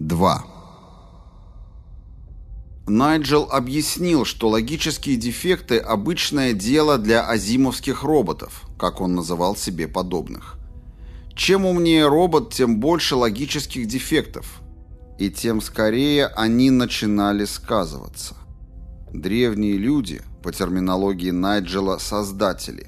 2. Найджел объяснил, что логические дефекты – обычное дело для азимовских роботов, как он называл себе подобных. Чем умнее робот, тем больше логических дефектов, и тем скорее они начинали сказываться. Древние люди, по терминологии Найджела «создатели»,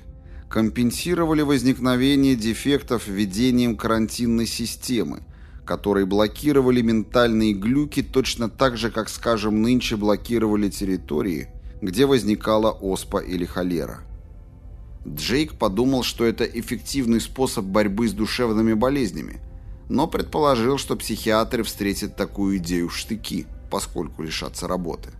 компенсировали возникновение дефектов введением карантинной системы, которые блокировали ментальные глюки точно так же, как, скажем, нынче блокировали территории, где возникала оспа или холера. Джейк подумал, что это эффективный способ борьбы с душевными болезнями, но предположил, что психиатры встретят такую идею в штыки, поскольку лишатся работы.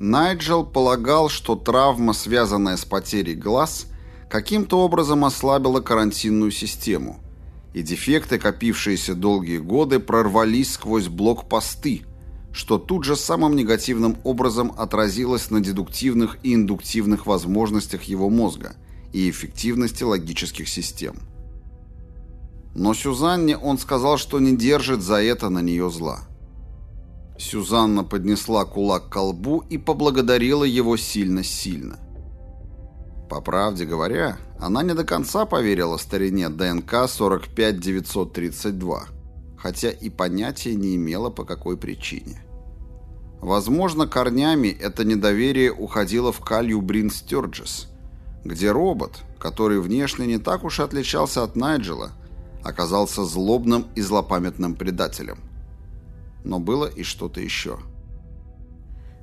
Найджел полагал, что травма, связанная с потерей глаз, каким-то образом ослабила карантинную систему – и дефекты, копившиеся долгие годы, прорвались сквозь блокпосты, что тут же самым негативным образом отразилось на дедуктивных и индуктивных возможностях его мозга и эффективности логических систем. Но Сюзанне он сказал, что не держит за это на нее зла. Сюзанна поднесла кулак к колбу и поблагодарила его сильно-сильно. По правде говоря, она не до конца поверила старине ДНК 45932, хотя и понятия не имела по какой причине. Возможно, корнями это недоверие уходило в Калью Брин Стерджес, где робот, который внешне не так уж отличался от Найджела, оказался злобным и злопамятным предателем. Но было и что-то еще.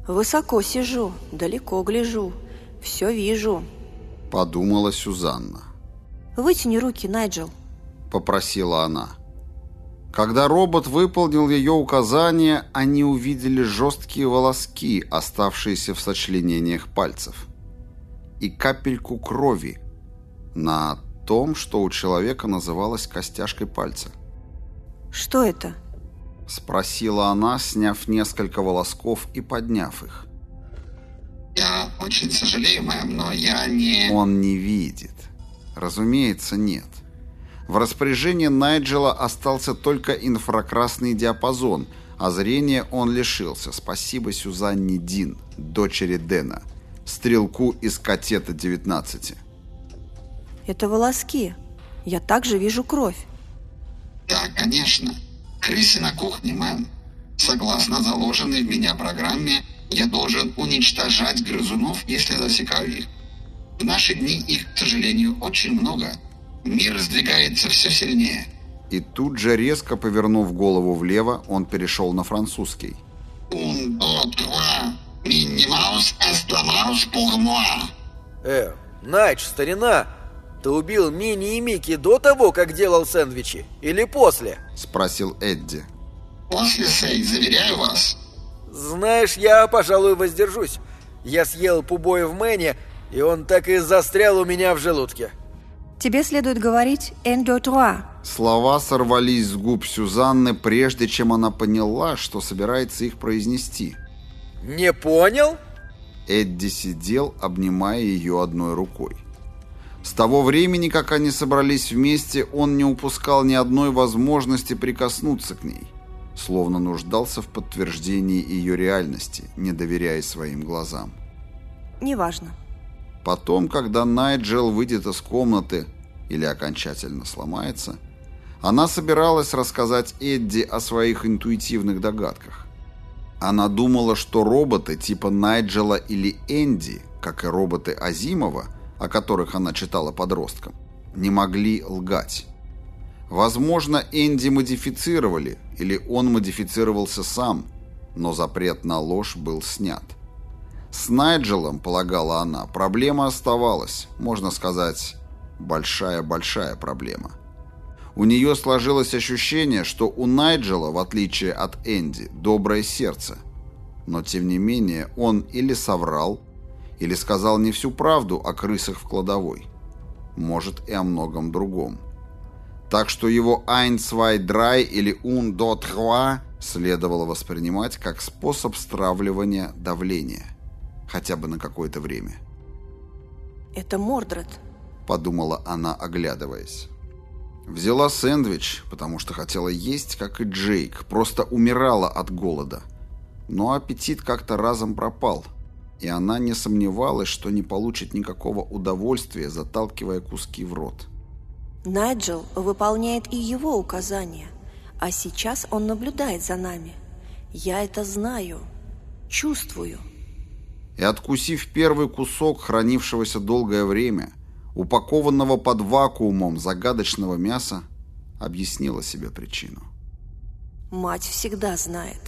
«Высоко сижу, далеко гляжу, все вижу», — подумала Сюзанна. «Вытяни руки, Найджел», — попросила она. Когда робот выполнил ее указание, они увидели жесткие волоски, оставшиеся в сочленениях пальцев, и капельку крови на том, что у человека называлось костяшкой пальца. «Что это?» — спросила она, сняв несколько волосков и подняв их. Очень сожалею, мэм, но я не... Он не видит. Разумеется, нет. В распоряжении Найджела остался только инфракрасный диапазон, а зрения он лишился. Спасибо Сюзанне Дин, дочери Дэна, стрелку из катета 19. Это волоски. Я также вижу кровь. Да, конечно. Крысы на кухне, мэм. Согласно заложенной в меня программе, я должен уничтожать грызунов, если засекаю их. В наши дни их, к сожалению, очень много. Мир сдвигается все сильнее. И тут же, резко повернув голову влево, он перешел на французский. Un, deux, trois. Минни Маус, Эстламаус, Пурмуа. Э, Найч, старина, ты убил Мини и Микки до того, как делал сэндвичи? Или после? Спросил Эдди. После, Сей, заверяю вас. Знаешь, я, пожалуй, воздержусь. Я съел пубой в Мэне, и он так и застрял у меня в желудке. Тебе следует говорить «en deux trois». Слова сорвались с губ Сюзанны, прежде чем она поняла, что собирается их произнести. Не понял? Эдди сидел, обнимая ее одной рукой. С того времени, как они собрались вместе, он не упускал ни одной возможности прикоснуться к ней словно нуждался в подтверждении ее реальности, не доверяя своим глазам. Неважно. Потом, когда Найджел выйдет из комнаты или окончательно сломается, она собиралась рассказать Эдди о своих интуитивных догадках. Она думала, что роботы типа Найджела или Энди, как и роботы Азимова, о которых она читала подросткам, не могли лгать. Возможно, Энди модифицировали, или он модифицировался сам, но запрет на ложь был снят. С Найджелом, полагала она, проблема оставалась, можно сказать, большая-большая проблема. У нее сложилось ощущение, что у Найджела, в отличие от Энди, доброе сердце. Но, тем не менее, он или соврал, или сказал не всю правду о крысах в кладовой. Может, и о многом другом. Так что его «ein, zwei, drei» или «un, do, trois» следовало воспринимать как способ стравливания давления. Хотя бы на какое-то время. «Это Мордред», — подумала она, оглядываясь. Взяла сэндвич, потому что хотела есть, как и Джейк, просто умирала от голода. Но аппетит как-то разом пропал, и она не сомневалась, что не получит никакого удовольствия, заталкивая куски в рот. Найджел выполняет и его указания, а сейчас он наблюдает за нами. Я это знаю, чувствую. И откусив первый кусок хранившегося долгое время, упакованного под вакуумом загадочного мяса, объяснила себе причину. Мать всегда знает.